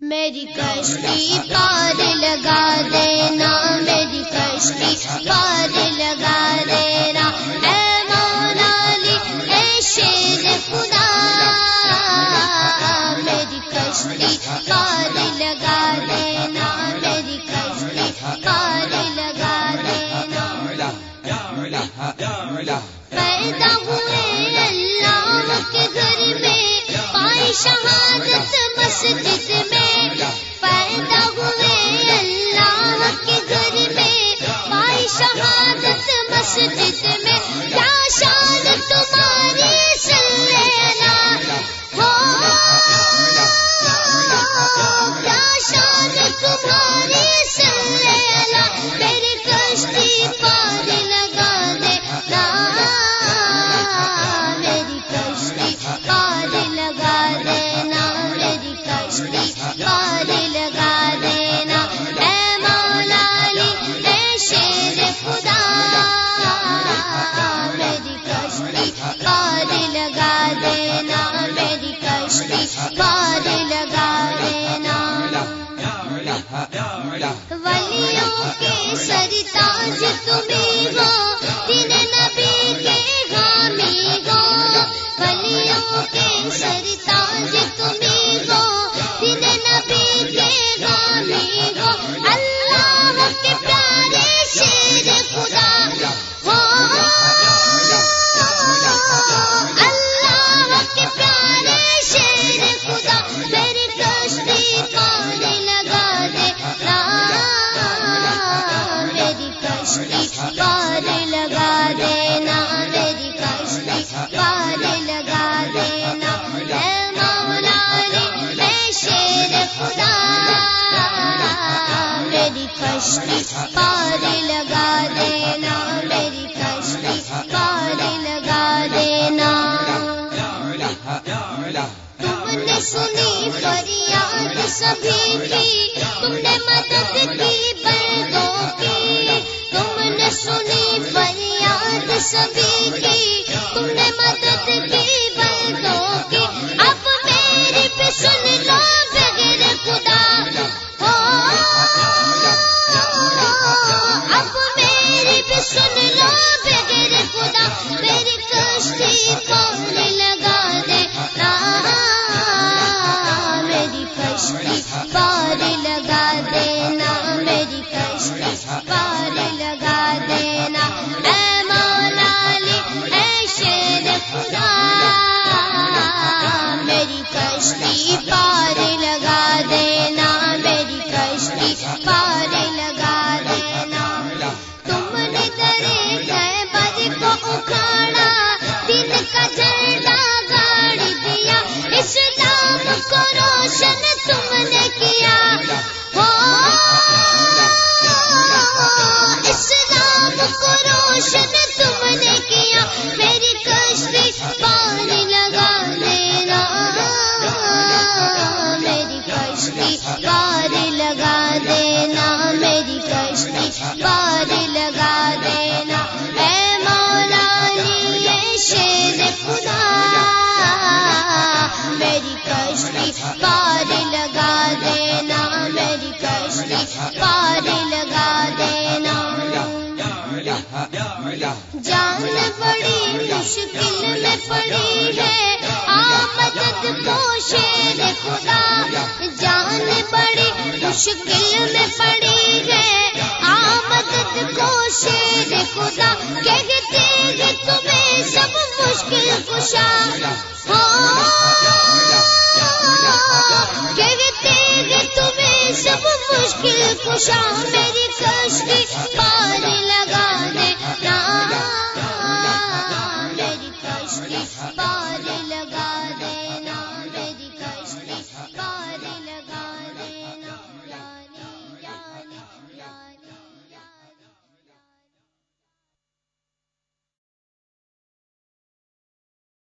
میری کشتی پار لگا دینا میری کشتی پار اللہ کشتی پار لگا دینا، میری کشتی پار لگا دینا۔ تم نے سنی فریاد سبھی کی، تم نے مدد کی روشن تم نے کیا میری کشتی پانی لگا دینا۔ میری کشتی پانی مشکل میں پڑی ہے۔ آمد کو شیر خدا۔ جان بڑی مشکل میں پڑی ہے۔ آمد کو شیر خدا۔ کہتے ہیں تمہیں سب مشکل کشا۔ ہاں۔ کہتے ہیں تمہیں سب مشکل کشا۔ میری کشتی